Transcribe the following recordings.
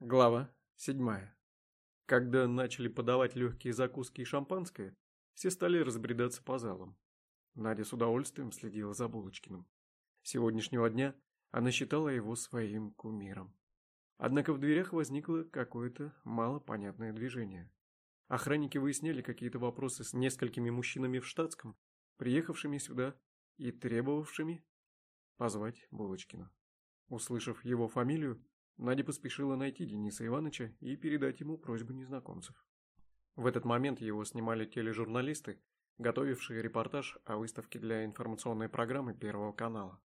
Глава 7. Когда начали подавать легкие закуски и шампанское, все стали разбредаться по залам. Надя с удовольствием следила за Булочкиным. Сегодняшнего дня она считала его своим кумиром. Однако в дверях возникло какое-то малопонятное движение. Охранники выясняли какие-то вопросы с несколькими мужчинами в штатском, приехавшими сюда и требовавшими позвать Булочкина. Услышав его фамилию, Надя поспешила найти Дениса Ивановича и передать ему просьбу незнакомцев. В этот момент его снимали тележурналисты, готовившие репортаж о выставке для информационной программы Первого канала.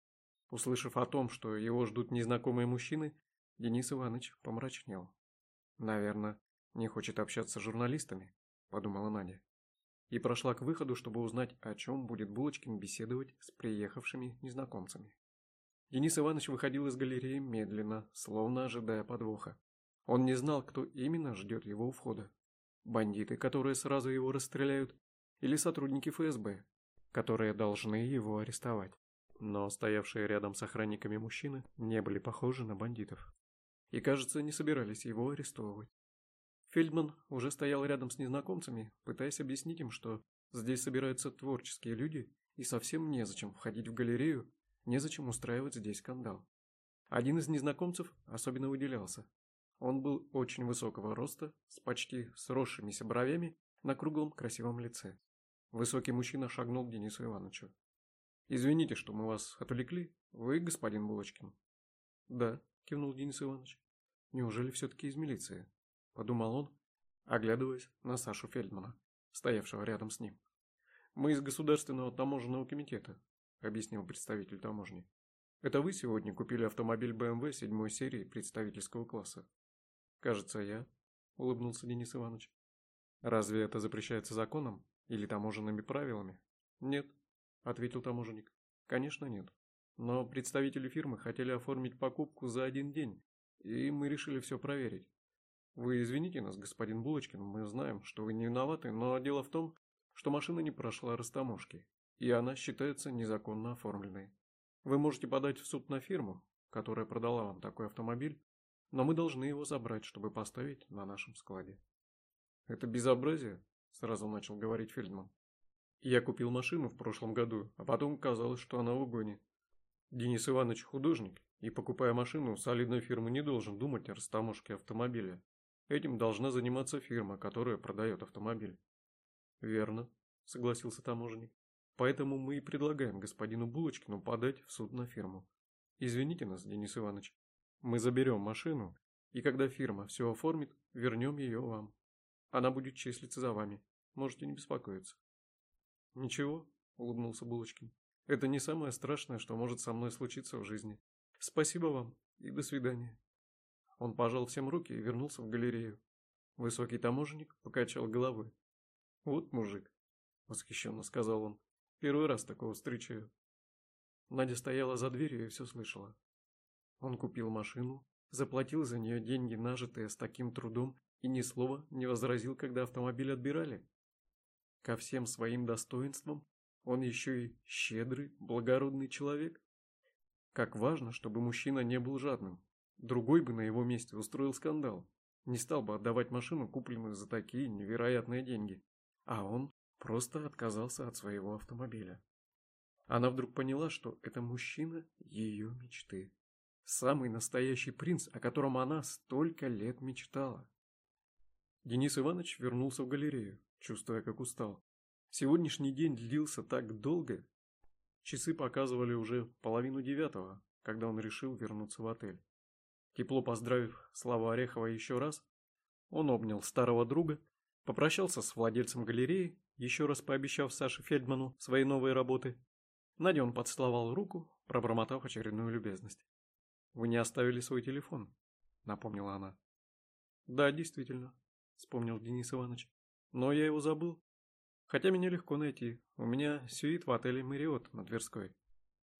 Услышав о том, что его ждут незнакомые мужчины, Денис Иванович помрачнел. «Наверное, не хочет общаться с журналистами», – подумала Надя. И прошла к выходу, чтобы узнать, о чем будет Булочкин беседовать с приехавшими незнакомцами. Денис Иванович выходил из галереи медленно, словно ожидая подвоха. Он не знал, кто именно ждет его у входа. Бандиты, которые сразу его расстреляют, или сотрудники ФСБ, которые должны его арестовать. Но стоявшие рядом с охранниками мужчины не были похожи на бандитов. И, кажется, не собирались его арестовывать. Фельдман уже стоял рядом с незнакомцами, пытаясь объяснить им, что здесь собираются творческие люди и совсем незачем входить в галерею Незачем устраивать здесь скандал. Один из незнакомцев особенно выделялся. Он был очень высокого роста, с почти сросшимися бровями на круглом красивом лице. Высокий мужчина шагнул к Денису Ивановичу. «Извините, что мы вас отвлекли. Вы господин Булочкин?» «Да», – кивнул Денис Иванович. «Неужели все-таки из милиции?» – подумал он, оглядываясь на Сашу Фельдмана, стоявшего рядом с ним. «Мы из Государственного таможенного комитета объяснил представитель таможни. Это вы сегодня купили автомобиль BMW седьмой серии представительского класса? Кажется, я, улыбнулся Денис Иванович. Разве это запрещается законом или таможенными правилами? Нет, ответил таможенник. Конечно, нет. Но представители фирмы хотели оформить покупку за один день, и мы решили все проверить. Вы извините нас, господин Булочкин, мы знаем, что вы не виноваты, но дело в том, что машина не прошла растаможки, и она считается незаконно оформленной. Вы можете подать в суд на фирму, которая продала вам такой автомобиль, но мы должны его забрать, чтобы поставить на нашем складе. Это безобразие, сразу начал говорить Фельдман. Я купил машину в прошлом году, а потом казалось, что она в угоне. Денис Иванович художник, и покупая машину, солидной фирмы не должен думать о растаможке автомобиля. Этим должна заниматься фирма, которая продает автомобиль. Верно, согласился таможенник. Поэтому мы и предлагаем господину Булочкину подать в суд на фирму. Извините нас, Денис Иванович. Мы заберем машину, и когда фирма все оформит, вернем ее вам. Она будет числиться за вами. Можете не беспокоиться. Ничего, улыбнулся Булочкин. Это не самое страшное, что может со мной случиться в жизни. Спасибо вам и до свидания. Он пожал всем руки и вернулся в галерею. Высокий таможенник покачал головой. Вот мужик, восхищенно сказал он. Первый раз такого встречаю. Надя стояла за дверью и все слышала. Он купил машину, заплатил за нее деньги, нажитые с таким трудом, и ни слова не возразил, когда автомобиль отбирали. Ко всем своим достоинствам он еще и щедрый, благородный человек. Как важно, чтобы мужчина не был жадным. Другой бы на его месте устроил скандал. Не стал бы отдавать машину, купленную за такие невероятные деньги. А он просто отказался от своего автомобиля. Она вдруг поняла, что это мужчина ее мечты. Самый настоящий принц, о котором она столько лет мечтала. Денис Иванович вернулся в галерею, чувствуя, как устал. Сегодняшний день длился так долго. Часы показывали уже половину девятого, когда он решил вернуться в отель. Тепло поздравив Славу Орехова еще раз, он обнял старого друга, попрощался с владельцем галереи еще раз пообещав Саше Фельдману свои новые работы. Наде он подсловал руку, пробормотав очередную любезность. «Вы не оставили свой телефон», — напомнила она. «Да, действительно», — вспомнил Денис Иванович. «Но я его забыл. Хотя меня легко найти. У меня сюит в отеле «Мэриот» на Тверской.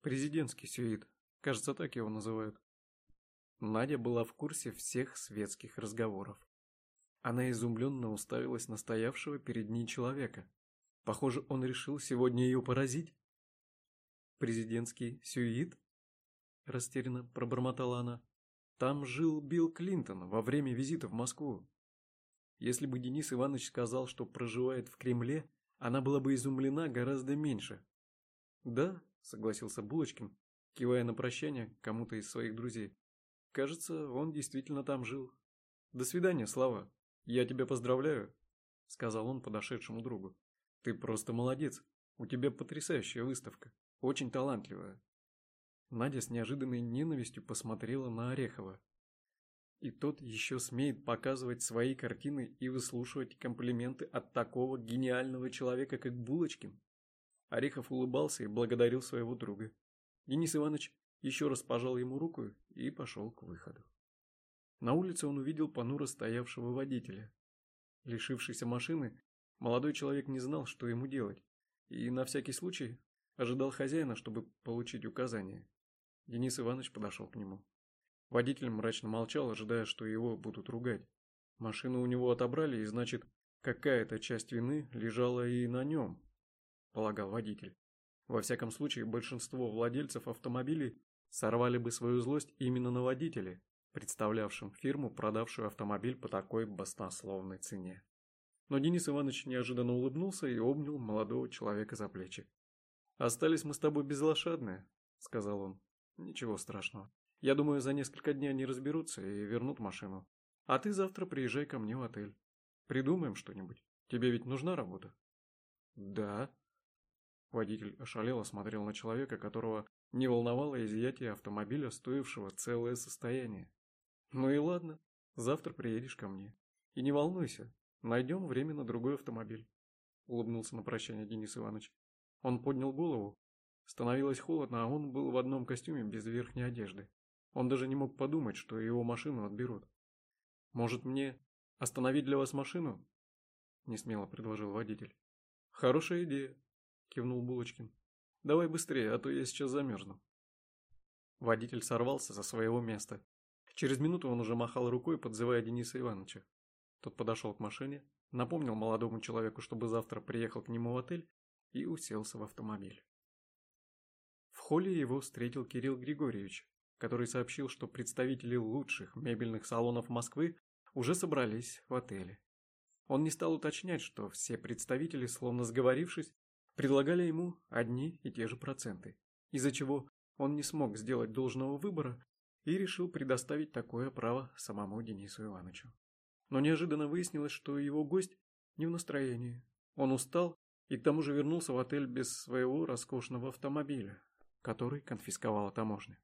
Президентский сюит. Кажется, так его называют». Надя была в курсе всех светских разговоров. Она изумленно уставилась на стоявшего перед ней человека. Похоже, он решил сегодня ее поразить. «Президентский сюит?» Растерянно пробормотала она. Там жил Билл Клинтон во время визита в Москву. Если бы Денис Иванович сказал, что проживает в Кремле, она была бы изумлена гораздо меньше. «Да», — согласился Булочкин, кивая на прощание кому-то из своих друзей. «Кажется, он действительно там жил. До свидания, Слава. Я тебя поздравляю», — сказал он подошедшему другу. «Ты просто молодец. У тебя потрясающая выставка. Очень талантливая. Надя с неожиданной ненавистью посмотрела на Орехова. И тот еще смеет показывать свои картины и выслушивать комплименты от такого гениального человека, как Булочкин. Орехов улыбался и благодарил своего друга. Денис Иванович еще раз пожал ему руку и пошел к выходу. На улице он увидел понуро стоявшего водителя. Лишившийся машины, молодой человек не знал, что ему делать, и на всякий случай ожидал хозяина, чтобы получить указания. Денис Иванович подошел к нему. Водитель мрачно молчал, ожидая, что его будут ругать. Машину у него отобрали, и значит, какая-то часть вины лежала и на нем, полагал водитель. Во всяком случае, большинство владельцев автомобилей сорвали бы свою злость именно на водителе, представлявшем фирму, продавшую автомобиль по такой баснословной цене. Но Денис Иванович неожиданно улыбнулся и обнял молодого человека за плечи. «Остались мы с тобой безлошадные», — сказал он. Ничего страшного. Я думаю, за несколько дней они разберутся и вернут машину. А ты завтра приезжай ко мне в отель. Придумаем что-нибудь. Тебе ведь нужна работа? Да. Водитель ошалело смотрел на человека, которого не волновало изъятие автомобиля, стоившего целое состояние. Ну и ладно, завтра приедешь ко мне. И не волнуйся, найдем время на другой автомобиль. Улыбнулся на прощание Денис Иванович. Он поднял голову Становилось холодно, а он был в одном костюме без верхней одежды. Он даже не мог подумать, что его машину отберут. «Может, мне остановить для вас машину?» – несмело предложил водитель. «Хорошая идея», – кивнул Булочкин. «Давай быстрее, а то я сейчас замерзну». Водитель сорвался со своего места. Через минуту он уже махал рукой, подзывая Дениса Ивановича. Тот подошел к машине, напомнил молодому человеку, чтобы завтра приехал к нему в отель и уселся в автомобиль. В холле его встретил Кирилл Григорьевич, который сообщил, что представители лучших мебельных салонов Москвы уже собрались в отеле. Он не стал уточнять, что все представители, словно сговорившись, предлагали ему одни и те же проценты, из-за чего он не смог сделать должного выбора и решил предоставить такое право самому Денису Ивановичу. Но неожиданно выяснилось, что его гость не в настроении. Он устал и к тому же вернулся в отель без своего роскошного автомобиля, который конфисковала таможня.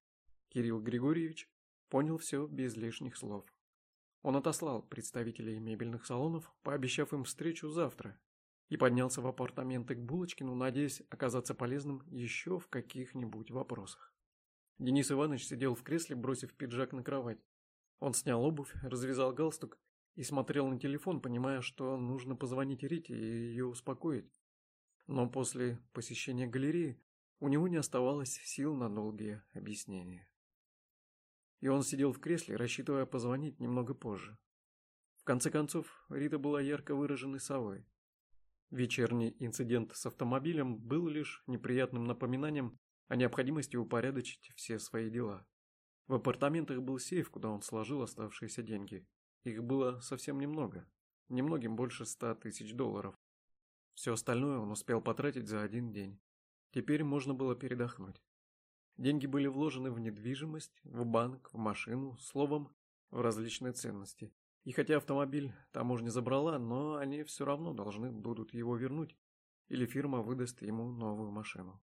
Кирилл Григорьевич понял все без лишних слов. Он отослал представителей мебельных салонов, пообещав им встречу завтра, и поднялся в апартаменты к Булочкину, надеясь оказаться полезным еще в каких-нибудь вопросах. Денис Иванович сидел в кресле, бросив пиджак на кровать. Он снял обувь, развязал галстук и смотрел на телефон, понимая, что нужно позвонить Рите и ее успокоить. Но после посещения галереи у него не оставалось сил на долгие объяснения. И он сидел в кресле, рассчитывая позвонить немного позже. В конце концов, Рита была ярко выраженной совой. Вечерний инцидент с автомобилем был лишь неприятным напоминанием о необходимости упорядочить все свои дела. В апартаментах был сейф, куда он сложил оставшиеся деньги. Их было совсем немного, немногим больше ста тысяч долларов. Все остальное он успел потратить за один день. Теперь можно было передохнуть. Деньги были вложены в недвижимость, в банк, в машину, словом, в различные ценности. И хотя автомобиль таможня забрала, но они все равно должны будут его вернуть, или фирма выдаст ему новую машину.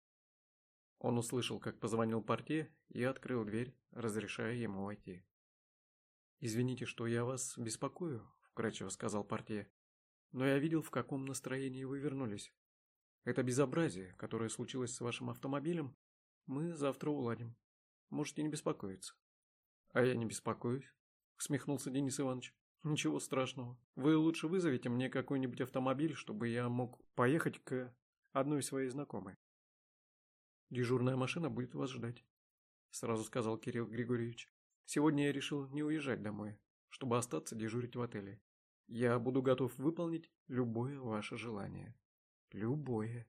Он услышал, как позвонил портье и открыл дверь, разрешая ему войти. «Извините, что я вас беспокою», — вкратчиво сказал портье, «но я видел, в каком настроении вы вернулись. Это безобразие, которое случилось с вашим автомобилем, мы завтра уладим. Можете не беспокоиться. А я не беспокоюсь, усмехнулся Денис Иванович. Ничего страшного. Вы лучше вызовите мне какой-нибудь автомобиль, чтобы я мог поехать к одной своей знакомой. Дежурная машина будет вас ждать, сразу сказал Кирилл Григорьевич. Сегодня я решил не уезжать домой, чтобы остаться дежурить в отеле. Я буду готов выполнить любое ваше желание. Любое.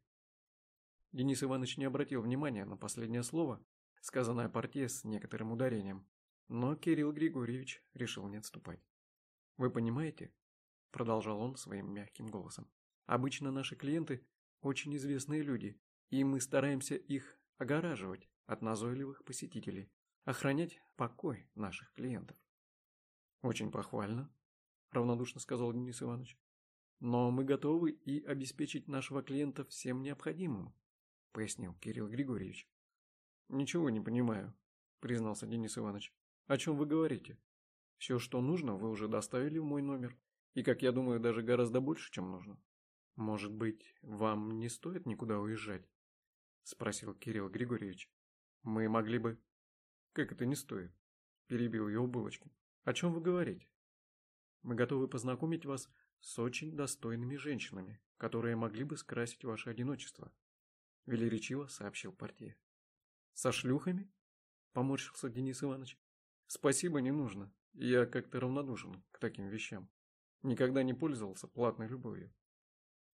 Денис Иванович не обратил внимания на последнее слово, сказанное портье с некоторым ударением. Но Кирилл Григорьевич решил не отступать. «Вы понимаете?» – продолжал он своим мягким голосом. «Обычно наши клиенты – очень известные люди, и мы стараемся их огораживать от назойливых посетителей, охранять покой наших клиентов». «Очень похвально», – равнодушно сказал Денис Иванович. «Но мы готовы и обеспечить нашего клиента всем необходимым», – пояснил Кирилл Григорьевич. «Ничего не понимаю», – признался Денис Иванович. «О чем вы говорите? Все, что нужно, вы уже доставили в мой номер, и, как я думаю, даже гораздо больше, чем нужно. Может быть, вам не стоит никуда уезжать?» – спросил Кирилл Григорьевич. «Мы могли бы...» «Как это не стоит?» – перебил его Булочкин. «О чем вы говорите?» «Мы готовы познакомить вас с очень достойными женщинами, которые могли бы скрасить ваше одиночество», – велеречиво сообщил партия. «Со шлюхами?» – поморщился Денис Иванович. «Спасибо, не нужно. Я как-то равнодушен к таким вещам. Никогда не пользовался платной любовью».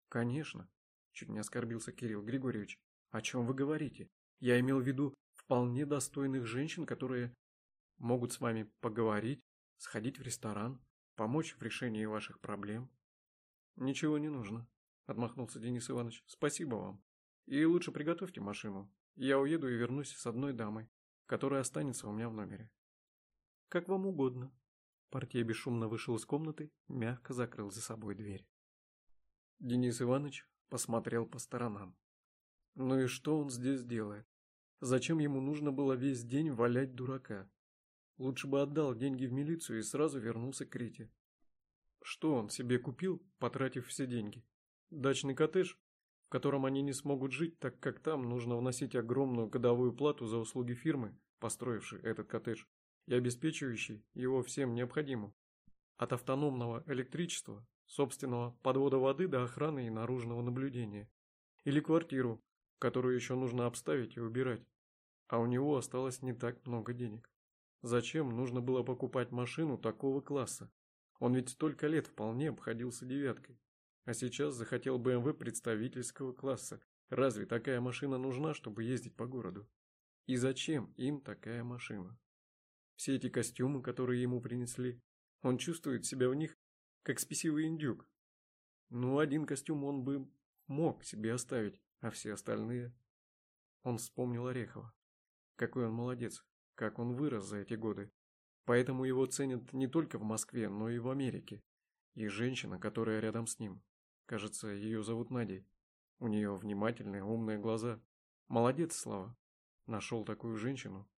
«Конечно», – чуть не оскорбился Кирилл Григорьевич. «О чем вы говорите? Я имел в виду вполне достойных женщин, которые могут с вами поговорить, сходить в ресторан, помочь в решении ваших проблем». «Ничего не нужно», – отмахнулся Денис Иванович. «Спасибо вам. И лучше приготовьте машину. Я уеду и вернусь с одной дамой, которая останется у меня в номере. Как вам угодно. Портье бесшумно вышел из комнаты, мягко закрыл за собой дверь. Денис Иванович посмотрел по сторонам. Ну и что он здесь делает? Зачем ему нужно было весь день валять дурака? Лучше бы отдал деньги в милицию и сразу вернулся к Рите. Что он себе купил, потратив все деньги? Дачный коттедж? в котором они не смогут жить, так как там нужно вносить огромную годовую плату за услуги фирмы, построившей этот коттедж, и обеспечивающей его всем необходимым. От автономного электричества, собственного подвода воды до охраны и наружного наблюдения. Или квартиру, которую еще нужно обставить и убирать. А у него осталось не так много денег. Зачем нужно было покупать машину такого класса? Он ведь столько лет вполне обходился девяткой. А сейчас захотел БМВ представительского класса. Разве такая машина нужна, чтобы ездить по городу? И зачем им такая машина? Все эти костюмы, которые ему принесли, он чувствует себя в них, как спесивый индюк. Ну, один костюм он бы мог себе оставить, а все остальные... Он вспомнил Орехова. Какой он молодец, как он вырос за эти годы. Поэтому его ценят не только в Москве, но и в Америке. И женщина, которая рядом с ним. Кажется, ее зовут Надей. У нее внимательные, умные глаза. Молодец, Слава. Нашел такую женщину.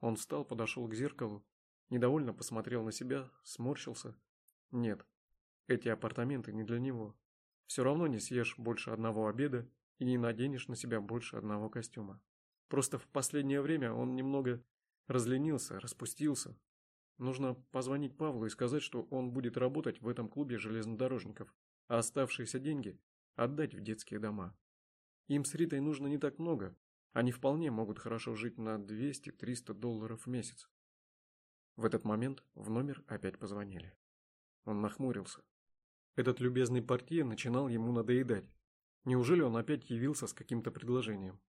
Он встал, подошел к зеркалу, недовольно посмотрел на себя, сморщился. Нет, эти апартаменты не для него. Все равно не съешь больше одного обеда и не наденешь на себя больше одного костюма. Просто в последнее время он немного разленился, распустился. Нужно позвонить Павлу и сказать, что он будет работать в этом клубе железнодорожников а оставшиеся деньги отдать в детские дома. Им с Ритой нужно не так много, они вполне могут хорошо жить на 200-300 долларов в месяц. В этот момент в номер опять позвонили. Он нахмурился. Этот любезный портье начинал ему надоедать. Неужели он опять явился с каким-то предложением?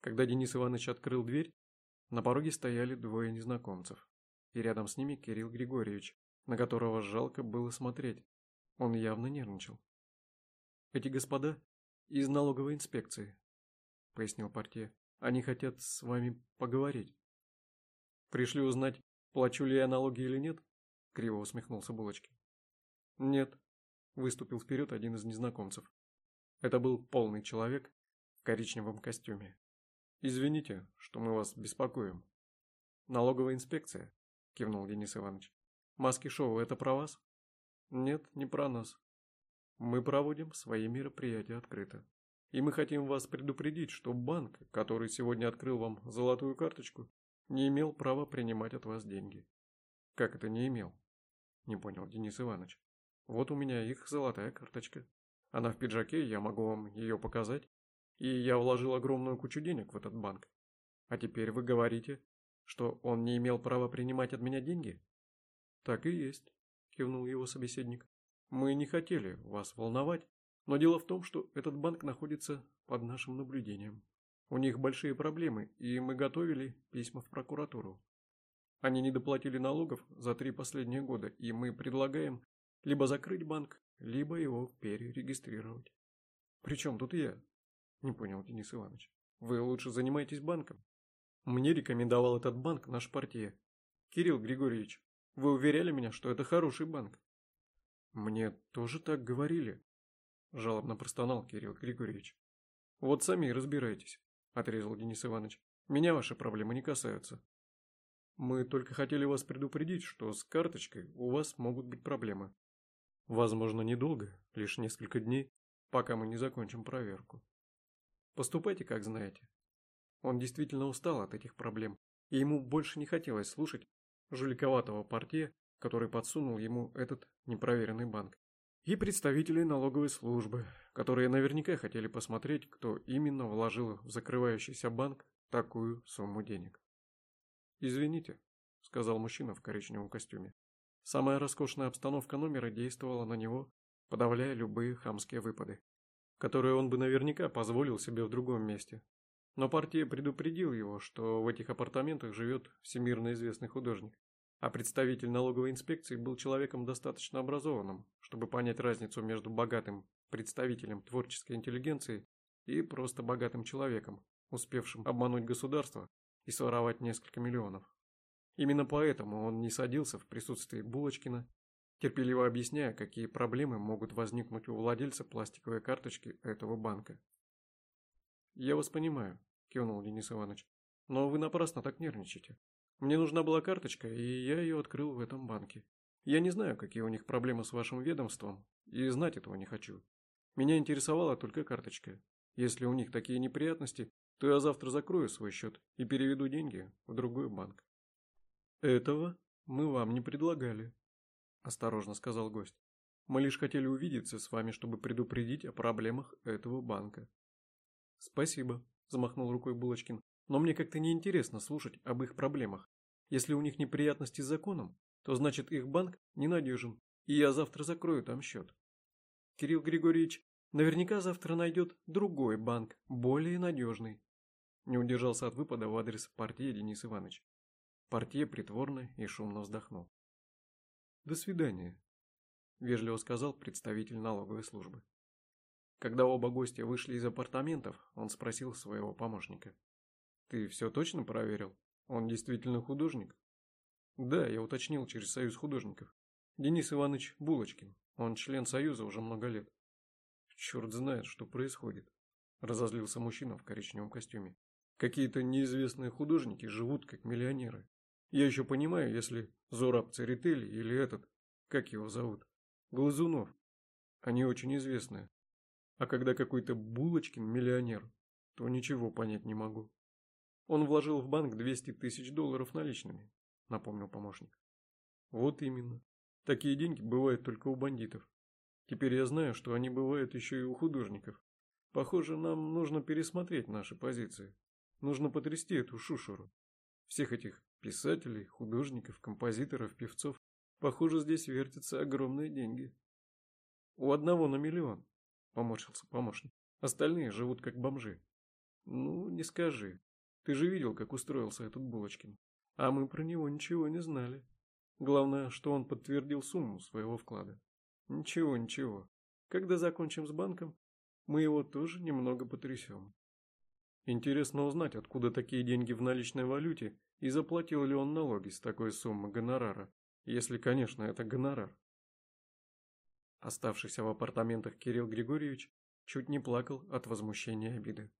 Когда Денис Иванович открыл дверь, на пороге стояли двое незнакомцев. И рядом с ними Кирилл Григорьевич, на которого жалко было смотреть. Он явно нервничал. «Эти господа из налоговой инспекции», — пояснил партия. «Они хотят с вами поговорить». «Пришли узнать, плачу ли я налоги или нет?» — криво усмехнулся Булочкин. «Нет», — выступил вперед один из незнакомцев. Это был полный человек в коричневом костюме. «Извините, что мы вас беспокоим». «Налоговая инспекция», — кивнул Денис Иванович. «Маски-шоу — это про вас?» Нет, не про нас. Мы проводим свои мероприятия открыто. И мы хотим вас предупредить, что банк, который сегодня открыл вам золотую карточку, не имел права принимать от вас деньги. Как это не имел? Не понял Денис Иванович. Вот у меня их золотая карточка. Она в пиджаке, я могу вам ее показать. И я вложил огромную кучу денег в этот банк. А теперь вы говорите, что он не имел права принимать от меня деньги? Так и есть кивнул его собеседник. Мы не хотели вас волновать, но дело в том, что этот банк находится под нашим наблюдением. У них большие проблемы, и мы готовили письма в прокуратуру. Они не доплатили налогов за три последние года, и мы предлагаем либо закрыть банк, либо его перерегистрировать. Причем тут я? Не понял Денис Иванович. Вы лучше занимаетесь банком. Мне рекомендовал этот банк наш партия. Кирилл Григорьевич, вы уверяли меня, что это хороший банк. Мне тоже так говорили. Жалобно простонал Кирилл Григорьевич. Вот сами и разбирайтесь, отрезал Денис Иванович. Меня ваши проблемы не касаются. Мы только хотели вас предупредить, что с карточкой у вас могут быть проблемы. Возможно, недолго, лишь несколько дней, пока мы не закончим проверку. Поступайте, как знаете. Он действительно устал от этих проблем, и ему больше не хотелось слушать жуликоватого портье, который подсунул ему этот непроверенный банк, и представителей налоговой службы, которые наверняка хотели посмотреть, кто именно вложил в закрывающийся банк такую сумму денег. «Извините», — сказал мужчина в коричневом костюме. Самая роскошная обстановка номера действовала на него, подавляя любые хамские выпады, которые он бы наверняка позволил себе в другом месте. Но партия предупредил его, что в этих апартаментах живет всемирно известный художник, а представитель налоговой инспекции был человеком достаточно образованным, чтобы понять разницу между богатым представителем творческой интеллигенции и просто богатым человеком, успевшим обмануть государство и своровать несколько миллионов. Именно поэтому он не садился в присутствии Булочкина, терпеливо объясняя, какие проблемы могут возникнуть у владельца пластиковой карточки этого банка. «Я вас понимаю», – кивнул Денис Иванович, – «но вы напрасно так нервничаете. Мне нужна была карточка, и я ее открыл в этом банке. Я не знаю, какие у них проблемы с вашим ведомством, и знать этого не хочу. Меня интересовала только карточка. Если у них такие неприятности, то я завтра закрою свой счет и переведу деньги в другой банк. Этого мы вам не предлагали, осторожно сказал гость. Мы лишь хотели увидеться с вами, чтобы предупредить о проблемах этого банка. Спасибо, замахнул рукой Булочкин, но мне как-то неинтересно слушать об их проблемах. Если у них неприятности с законом, то значит их банк ненадежен, и я завтра закрою там счет. Кирилл Григорьевич наверняка завтра найдет другой банк, более надежный. Не удержался от выпада в адрес партии Денис Иванович. Партия притворно и шумно вздохнул. «До свидания», – вежливо сказал представитель налоговой службы. Когда оба гостя вышли из апартаментов, он спросил своего помощника. «Ты все точно проверил? Он действительно художник?» «Да, я уточнил через Союз художников. Денис Иванович Булочкин. Он член Союза уже много лет». «Черт знает, что происходит», – разозлился мужчина в коричневом костюме. Какие-то неизвестные художники живут как миллионеры. Я еще понимаю, если Зораб Церетели или этот, как его зовут, Глазунов. Они очень известные. А когда какой-то Булочкин миллионер, то ничего понять не могу. Он вложил в банк 200 тысяч долларов наличными, напомнил помощник. Вот именно. Такие деньги бывают только у бандитов. Теперь я знаю, что они бывают еще и у художников. Похоже, нам нужно пересмотреть наши позиции. Нужно потрясти эту шушеру. Всех этих писателей, художников, композиторов, певцов. Похоже, здесь вертятся огромные деньги. У одного на миллион, поморщился помощник. Остальные живут как бомжи. Ну, не скажи. Ты же видел, как устроился этот Булочкин. А мы про него ничего не знали. Главное, что он подтвердил сумму своего вклада. Ничего, ничего. Когда закончим с банком, мы его тоже немного потрясем. Интересно узнать, откуда такие деньги в наличной валюте и заплатил ли он налоги с такой суммы гонорара, если, конечно, это гонорар. Оставшийся в апартаментах Кирилл Григорьевич чуть не плакал от возмущения и обиды.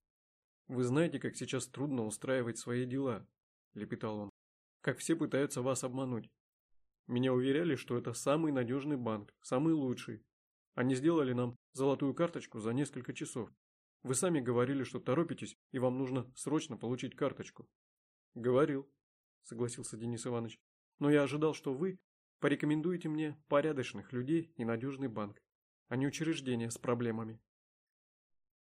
«Вы знаете, как сейчас трудно устраивать свои дела», – лепетал он. «Как все пытаются вас обмануть. Меня уверяли, что это самый надежный банк, самый лучший. Они сделали нам золотую карточку за несколько часов. Вы сами говорили, что торопитесь, и вам нужно срочно получить карточку. Говорил, согласился Денис Иванович. Но я ожидал, что вы порекомендуете мне порядочных людей и надежный банк, а не учреждение с проблемами.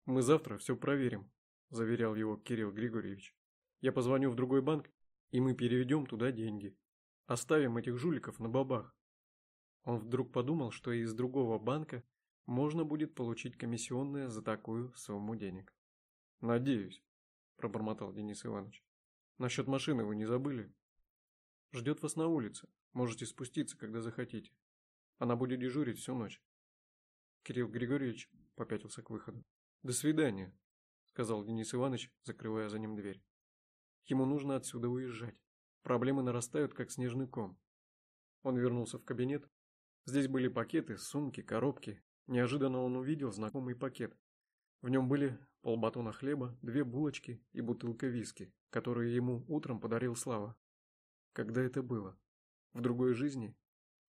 Мы завтра все проверим, заверял его Кирилл Григорьевич. Я позвоню в другой банк, и мы переведем туда деньги. Оставим этих жуликов на бабах. Он вдруг подумал, что из другого банка можно будет получить комиссионное за такую сумму денег. Надеюсь, пробормотал Денис Иванович. Насчет машины вы не забыли? Ждет вас на улице. Можете спуститься, когда захотите. Она будет дежурить всю ночь. Кирилл Григорьевич попятился к выходу. До свидания, сказал Денис Иванович, закрывая за ним дверь. Ему нужно отсюда уезжать. Проблемы нарастают, как снежный ком. Он вернулся в кабинет. Здесь были пакеты, сумки, коробки. Неожиданно он увидел знакомый пакет. В нем были полбатона хлеба, две булочки и бутылка виски, которую ему утром подарил Слава. Когда это было? В другой жизни?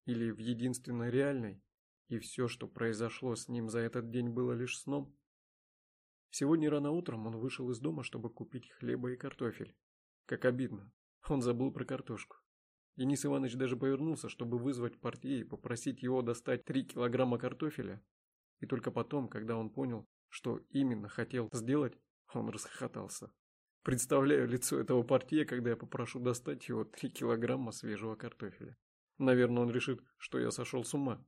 Или в единственной реальной? И все, что произошло с ним за этот день, было лишь сном? Сегодня рано утром он вышел из дома, чтобы купить хлеба и картофель. Как обидно. Он забыл про картошку. Денис Иванович даже повернулся, чтобы вызвать портье и попросить его достать три килограмма картофеля. И только потом, когда он понял, что именно хотел сделать, он расхохотался. Представляю лицо этого портье, когда я попрошу достать его три килограмма свежего картофеля. Наверное, он решит, что я сошел с ума.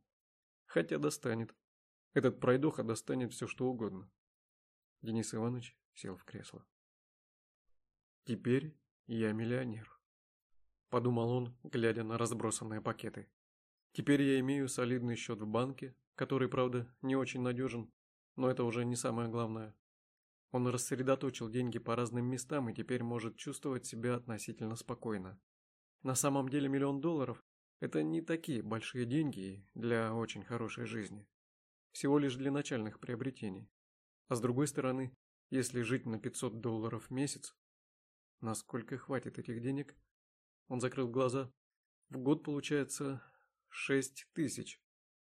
Хотя достанет. Этот пройдоха достанет все, что угодно. Денис Иванович сел в кресло. Теперь я миллионер. Подумал он, глядя на разбросанные пакеты. Теперь я имею солидный счет в банке, который, правда, не очень надежен, но это уже не самое главное. Он рассредоточил деньги по разным местам и теперь может чувствовать себя относительно спокойно. На самом деле миллион долларов – это не такие большие деньги для очень хорошей жизни. Всего лишь для начальных приобретений. А с другой стороны, если жить на 500 долларов в месяц, насколько хватит этих денег? Он закрыл глаза. В год получается 6 тысяч.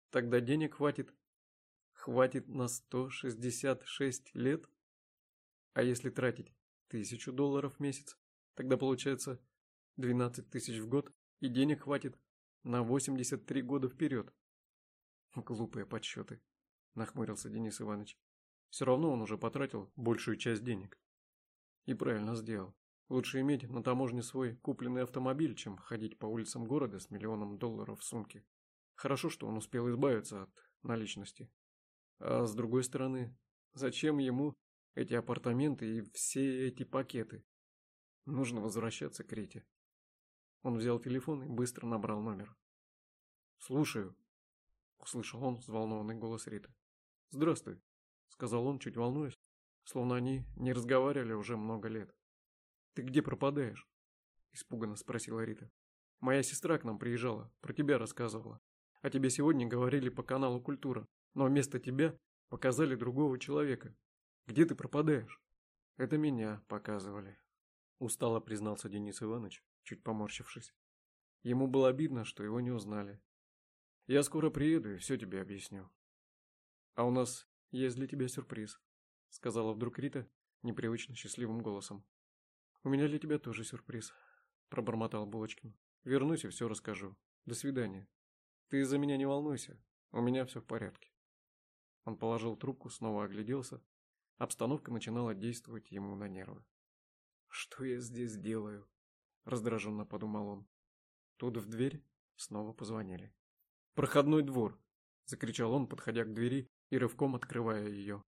Тогда денег хватит. Хватит на 166 лет? А если тратить тысячу долларов в месяц, тогда получается 12 тысяч в год, и денег хватит на 83 года вперед. Глупые подсчеты, нахмурился Денис Иванович. Все равно он уже потратил большую часть денег. И правильно сделал. Лучше иметь на таможне свой купленный автомобиль, чем ходить по улицам города с миллионом долларов в сумке. Хорошо, что он успел избавиться от наличности. А с другой стороны, зачем ему эти апартаменты и все эти пакеты. Нужно возвращаться к Рите. Он взял телефон и быстро набрал номер. «Слушаю», — услышал он взволнованный голос Риты. «Здравствуй», — сказал он, чуть волнуясь, словно они не разговаривали уже много лет. «Ты где пропадаешь?» — испуганно спросила Рита. «Моя сестра к нам приезжала, про тебя рассказывала. А тебе сегодня говорили по каналу «Культура», но вместо тебя показали другого человека. Где ты пропадаешь? Это меня показывали. Устало признался Денис Иванович, чуть поморщившись. Ему было обидно, что его не узнали. Я скоро приеду и все тебе объясню. А у нас есть для тебя сюрприз, сказала вдруг Рита непривычно счастливым голосом. У меня для тебя тоже сюрприз, пробормотал Булочкин. Вернусь и все расскажу. До свидания. Ты из-за меня не волнуйся, у меня все в порядке. Он положил трубку, снова огляделся Обстановка начинала действовать ему на нервы. «Что я здесь делаю?» – раздраженно подумал он. Тут в дверь снова позвонили. «Проходной двор!» – закричал он, подходя к двери и рывком открывая ее.